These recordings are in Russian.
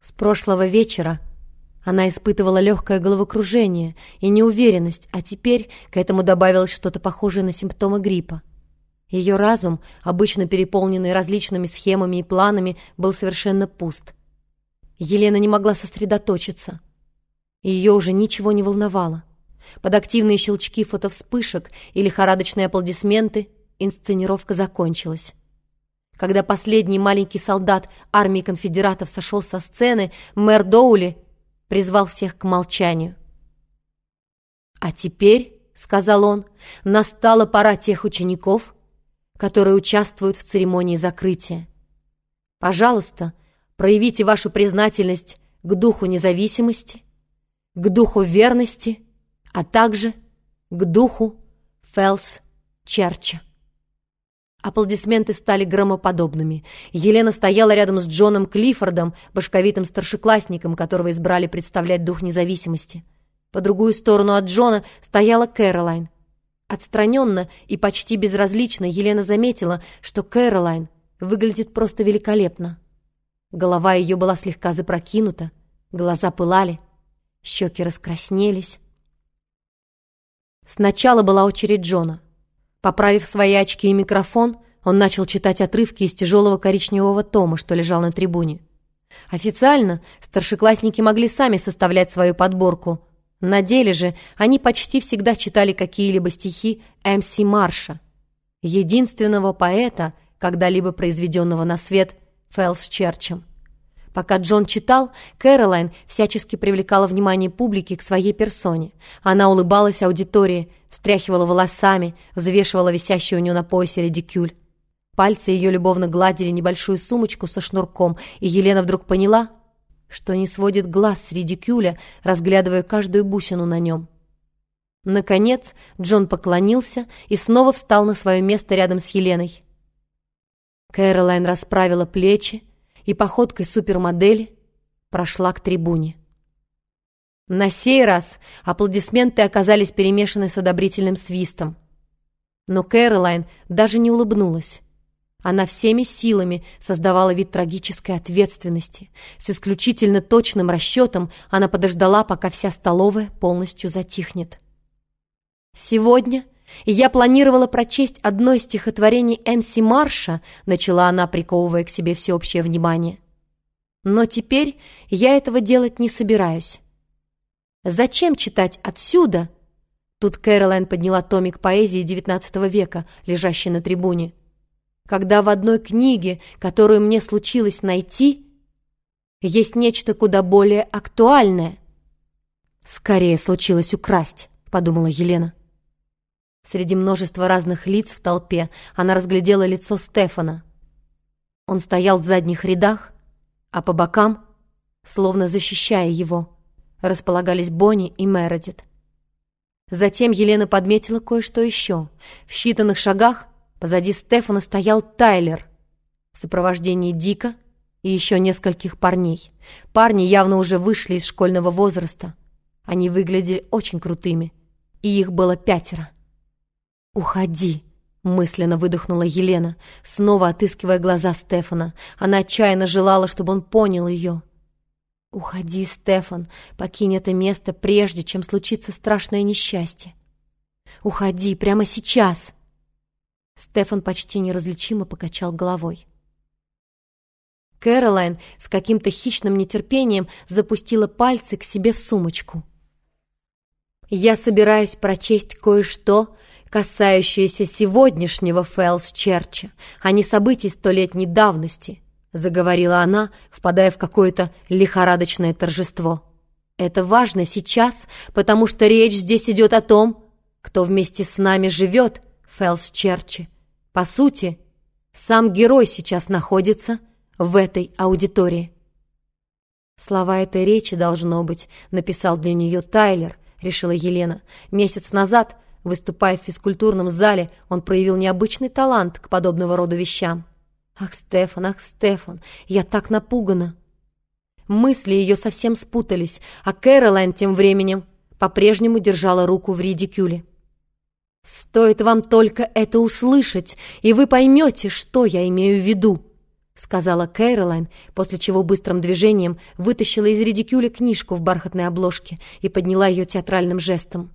С прошлого вечера она испытывала легкое головокружение и неуверенность, а теперь к этому добавилось что-то похожее на симптомы гриппа. Ее разум, обычно переполненный различными схемами и планами, был совершенно пуст. Елена не могла сосредоточиться. Ее уже ничего не волновало. Под активные щелчки фотовспышек и лихорадочные аплодисменты инсценировка закончилась. Когда последний маленький солдат армии конфедератов сошел со сцены, мэр Доули призвал всех к молчанию. «А теперь, — сказал он, — настала пора тех учеников, которые участвуют в церемонии закрытия. Пожалуйста, проявите вашу признательность к духу независимости, к духу верности, а также к духу Фелс Черча. Аплодисменты стали громоподобными. Елена стояла рядом с Джоном Клиффордом, башковитым старшеклассником, которого избрали представлять дух независимости. По другую сторону от Джона стояла Кэролайн. Отстраненно и почти безразлично Елена заметила, что Кэролайн выглядит просто великолепно. Голова ее была слегка запрокинута, глаза пылали, щеки раскраснелись. Сначала была очередь Джона — Поправив свои очки и микрофон, он начал читать отрывки из тяжелого коричневого тома, что лежал на трибуне. Официально старшеклассники могли сами составлять свою подборку. На деле же они почти всегда читали какие-либо стихи М.С. Марша, единственного поэта, когда-либо произведенного на свет Фэлс Черчем. Пока Джон читал, Кэролайн всячески привлекала внимание публики к своей персоне. Она улыбалась аудитории, встряхивала волосами, взвешивала висящую у нее на поясе редикюль. Пальцы ее любовно гладили небольшую сумочку со шнурком, и Елена вдруг поняла, что не сводит глаз с редикюля, разглядывая каждую бусину на нем. Наконец Джон поклонился и снова встал на свое место рядом с Еленой. Кэролайн расправила плечи, и походкой супермодели прошла к трибуне. На сей раз аплодисменты оказались перемешаны с одобрительным свистом. Но Кэролайн даже не улыбнулась. Она всеми силами создавала вид трагической ответственности. С исключительно точным расчетом она подождала, пока вся столовая полностью затихнет. Сегодня и я планировала прочесть одно из стихотворений М.С. Марша, начала она, приковывая к себе всеобщее внимание. Но теперь я этого делать не собираюсь. Зачем читать отсюда? Тут Кэролайн подняла томик поэзии XIX века, лежащий на трибуне. Когда в одной книге, которую мне случилось найти, есть нечто куда более актуальное. «Скорее случилось украсть», — подумала Елена. Среди множества разных лиц в толпе она разглядела лицо Стефана. Он стоял в задних рядах, а по бокам, словно защищая его, располагались Бонни и Мередит. Затем Елена подметила кое-что еще. В считанных шагах позади Стефана стоял Тайлер в сопровождении Дика и еще нескольких парней. Парни явно уже вышли из школьного возраста. Они выглядели очень крутыми, и их было пятеро. «Уходи!» — мысленно выдохнула Елена, снова отыскивая глаза Стефана. Она отчаянно желала, чтобы он понял ее. «Уходи, Стефан, покинь это место, прежде чем случится страшное несчастье. Уходи прямо сейчас!» Стефан почти неразличимо покачал головой. Кэролайн с каким-то хищным нетерпением запустила пальцы к себе в сумочку. «Я собираюсь прочесть кое-что, касающееся сегодняшнего Фэлс Черча, а не событий столетней давности», — заговорила она, впадая в какое-то лихорадочное торжество. «Это важно сейчас, потому что речь здесь идет о том, кто вместе с нами живет в Фэлс Черче. По сути, сам герой сейчас находится в этой аудитории». Слова этой речи, должно быть, написал для нее Тайлер, решила Елена. Месяц назад — Выступая в физкультурном зале, он проявил необычный талант к подобного рода вещам. «Ах, Стефан, ах, Стефан, я так напугана!» Мысли ее совсем спутались, а Кэролайн тем временем по-прежнему держала руку в редикюле. «Стоит вам только это услышать, и вы поймете, что я имею в виду», сказала Кэролайн, после чего быстрым движением вытащила из редикюля книжку в бархатной обложке и подняла ее театральным жестом.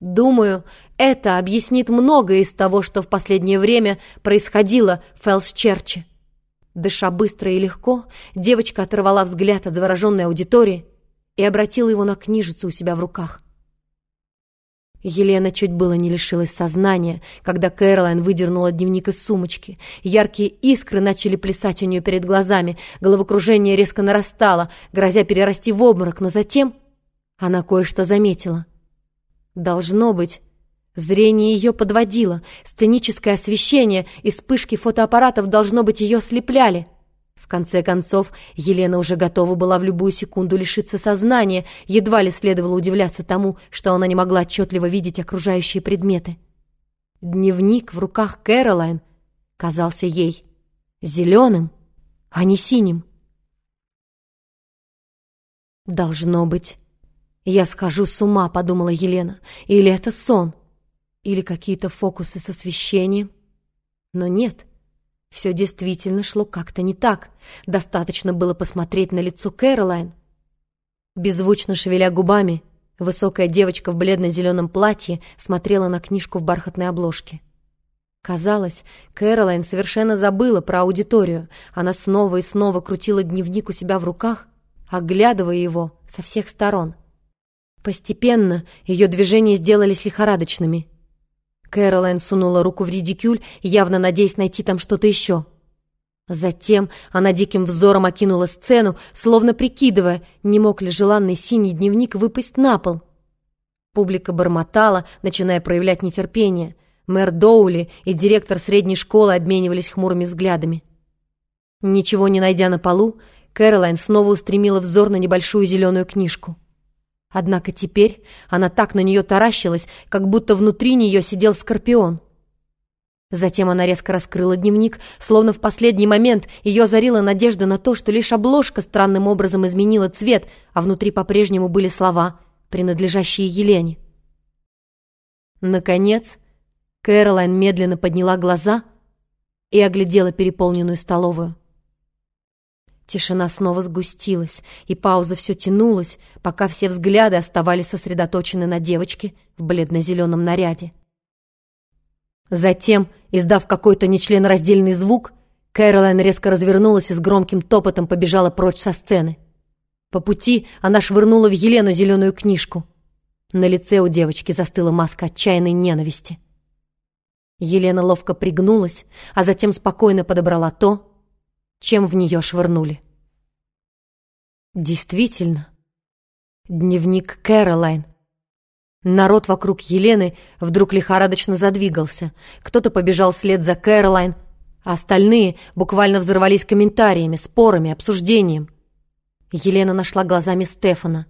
«Думаю, это объяснит многое из того, что в последнее время происходило в Фелсчерче». Дыша быстро и легко, девочка оторвала взгляд от завороженной аудитории и обратила его на книжицу у себя в руках. Елена чуть было не лишилась сознания, когда Кэролайн выдернула дневник из сумочки. Яркие искры начали плясать у нее перед глазами, головокружение резко нарастало, грозя перерасти в обморок, но затем она кое-что заметила. Должно быть, зрение ее подводило, сценическое освещение и вспышки фотоаппаратов, должно быть, ее ослепляли. В конце концов, Елена уже готова была в любую секунду лишиться сознания, едва ли следовало удивляться тому, что она не могла отчетливо видеть окружающие предметы. Дневник в руках Кэролайн казался ей зеленым, а не синим. «Должно быть, я схожу с ума», — подумала Елена. «Или это сон, или какие-то фокусы с освещением». Но нет — все действительно шло как-то не так. Достаточно было посмотреть на лицо Кэролайн. Беззвучно шевеля губами, высокая девочка в бледно-зеленом платье смотрела на книжку в бархатной обложке. Казалось, Кэролайн совершенно забыла про аудиторию. Она снова и снова крутила дневник у себя в руках, оглядывая его со всех сторон. Постепенно ее движения сделались лихорадочными — Кэролайн сунула руку в редикюль, явно надеясь найти там что-то еще. Затем она диким взором окинула сцену, словно прикидывая, не мог ли желанный синий дневник выпасть на пол. Публика бормотала, начиная проявлять нетерпение. Мэр Доули и директор средней школы обменивались хмурыми взглядами. Ничего не найдя на полу, Кэролайн снова устремила взор на небольшую зеленую книжку. Однако теперь она так на нее таращилась, как будто внутри нее сидел скорпион. Затем она резко раскрыла дневник, словно в последний момент ее озарила надежда на то, что лишь обложка странным образом изменила цвет, а внутри по-прежнему были слова, принадлежащие Елене. Наконец, Кэролайн медленно подняла глаза и оглядела переполненную столовую. Тишина снова сгустилась, и пауза все тянулась, пока все взгляды оставались сосредоточены на девочке в бледно-зеленом наряде. Затем, издав какой-то нечленораздельный звук, Кэролайн резко развернулась и с громким топотом побежала прочь со сцены. По пути она швырнула в Елену зеленую книжку. На лице у девочки застыла маска отчаянной ненависти. Елена ловко пригнулась, а затем спокойно подобрала то, чем в нее швырнули. Действительно, дневник Кэролайн. Народ вокруг Елены вдруг лихорадочно задвигался. Кто-то побежал вслед за Кэролайн, а остальные буквально взорвались комментариями, спорами, обсуждением. Елена нашла глазами Стефана.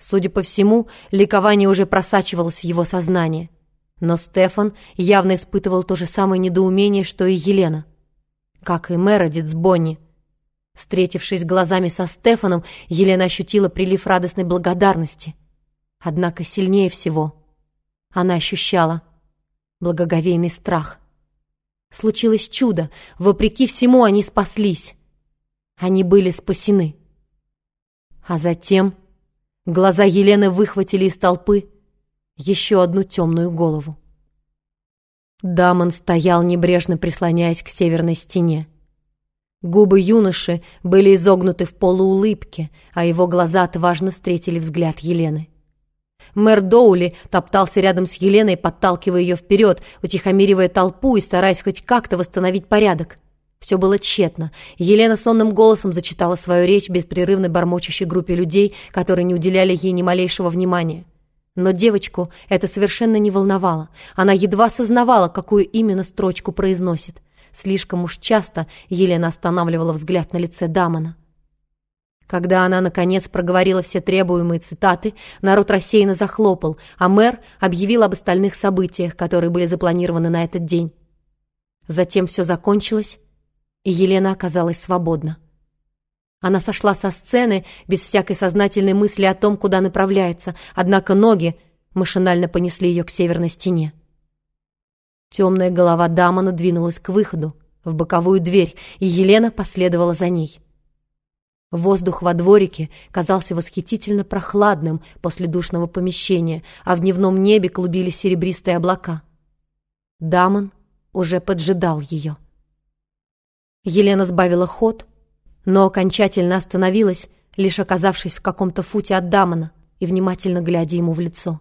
Судя по всему, ликование уже просачивалось в его сознание. Но Стефан явно испытывал то же самое недоумение, что и Елена как и Мередит с Бонни. Встретившись глазами со Стефаном, Елена ощутила прилив радостной благодарности. Однако сильнее всего она ощущала благоговейный страх. Случилось чудо. Вопреки всему они спаслись. Они были спасены. А затем глаза Елены выхватили из толпы еще одну темную голову. Дамон стоял, небрежно прислоняясь к северной стене. Губы юноши были изогнуты в полуулыбке, а его глаза отважно встретили взгляд Елены. Мэр Доули топтался рядом с Еленой, подталкивая ее вперед, утихомиривая толпу и стараясь хоть как-то восстановить порядок. Все было тщетно. Елена сонным голосом зачитала свою речь беспрерывно бормочущей группе людей, которые не уделяли ей ни малейшего внимания. Но девочку это совершенно не волновало. Она едва сознавала, какую именно строчку произносит. Слишком уж часто Елена останавливала взгляд на лице Дамона. Когда она, наконец, проговорила все требуемые цитаты, народ рассеянно захлопал, а мэр объявил об остальных событиях, которые были запланированы на этот день. Затем все закончилось, и Елена оказалась свободна. Она сошла со сцены без всякой сознательной мысли о том, куда направляется, однако ноги машинально понесли ее к северной стене. Темная голова Дамона двинулась к выходу, в боковую дверь, и Елена последовала за ней. Воздух во дворике казался восхитительно прохладным после душного помещения, а в дневном небе клубились серебристые облака. Дамон уже поджидал ее. Елена сбавила ход, но окончательно остановилась, лишь оказавшись в каком-то футе от Дамона и внимательно глядя ему в лицо.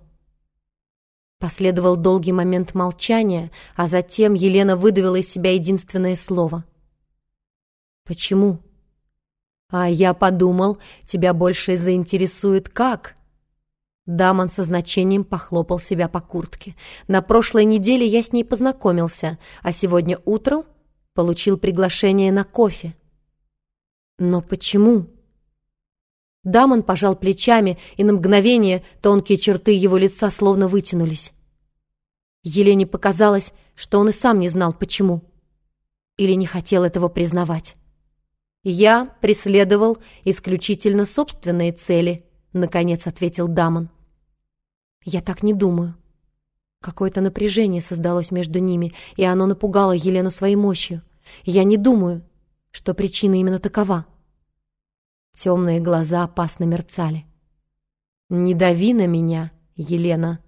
Последовал долгий момент молчания, а затем Елена выдавила из себя единственное слово. «Почему?» «А я подумал, тебя больше заинтересует как?» Дамон со значением похлопал себя по куртке. «На прошлой неделе я с ней познакомился, а сегодня утром получил приглашение на кофе». «Но почему?» Дамон пожал плечами, и на мгновение тонкие черты его лица словно вытянулись. Елене показалось, что он и сам не знал, почему. Или не хотел этого признавать. «Я преследовал исключительно собственные цели», — наконец ответил Дамон. «Я так не думаю». Какое-то напряжение создалось между ними, и оно напугало Елену своей мощью. «Я не думаю, что причина именно такова». Темные глаза опасно мерцали. «Не дави на меня, Елена».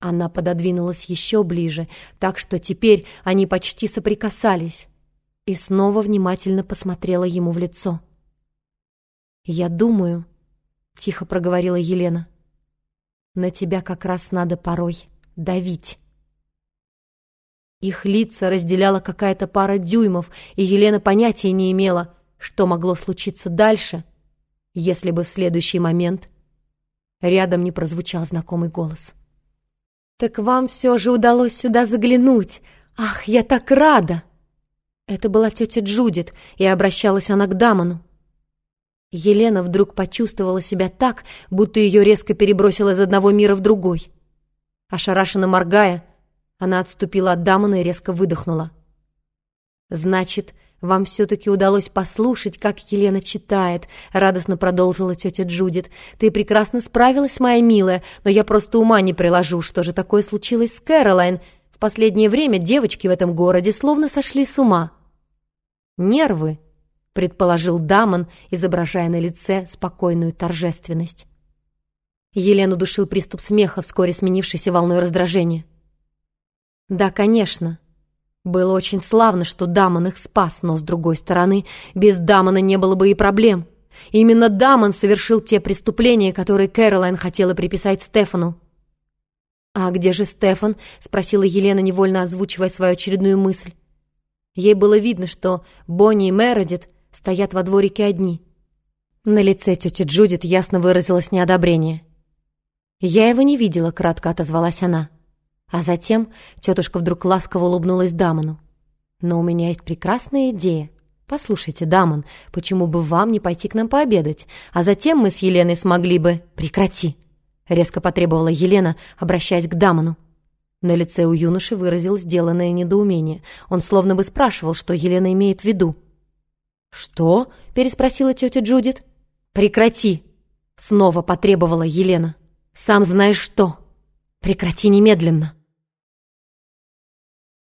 Она пододвинулась еще ближе, так что теперь они почти соприкасались и снова внимательно посмотрела ему в лицо. «Я думаю», — тихо проговорила Елена, — «на тебя как раз надо порой давить». Их лица разделяла какая-то пара дюймов, и Елена понятия не имела, что могло случиться дальше, если бы в следующий момент рядом не прозвучал знакомый голос. «Так вам все же удалось сюда заглянуть! Ах, я так рада!» Это была тетя Джудит, и обращалась она к Дамону. Елена вдруг почувствовала себя так, будто ее резко перебросило из одного мира в другой. Ошарашенно моргая, она отступила от Дамона и резко выдохнула. «Значит, вам все-таки удалось послушать, как Елена читает», — радостно продолжила тетя Джудит. «Ты прекрасно справилась, моя милая, но я просто ума не приложу, что же такое случилось с Кэролайн. В последнее время девочки в этом городе словно сошли с ума». «Нервы», — предположил Дамон, изображая на лице спокойную торжественность. Елену душил приступ смеха, вскоре сменившийся волной раздражения. «Да, конечно. Было очень славно, что Дамон их спас, но, с другой стороны, без Дамона не было бы и проблем. Именно Дамон совершил те преступления, которые Кэролайн хотела приписать Стефану. «А где же Стефан?» — спросила Елена, невольно озвучивая свою очередную мысль. Ей было видно, что Бонни и Мередит стоят во дворике одни. На лице тети Джудит ясно выразилось неодобрение. «Я его не видела», — кратко отозвалась она. А затем тетушка вдруг ласково улыбнулась Дамону. «Но у меня есть прекрасная идея. Послушайте, Дамон, почему бы вам не пойти к нам пообедать? А затем мы с Еленой смогли бы...» «Прекрати!» — резко потребовала Елена, обращаясь к Дамону. На лице у юноши выразилось сделанное недоумение. Он словно бы спрашивал, что Елена имеет в виду. «Что?» — переспросила тетя Джудит. «Прекрати!» — снова потребовала Елена. «Сам знаешь что. Прекрати немедленно!»